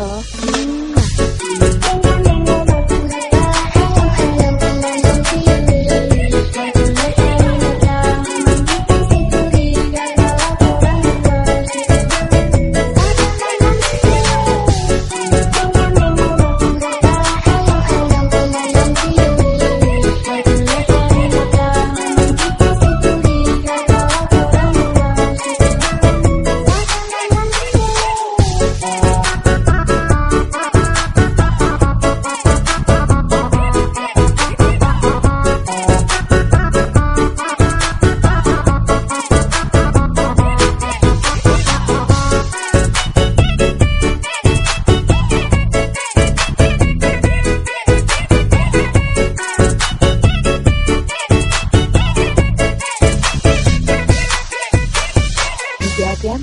Oh.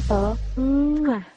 呃，嗯啊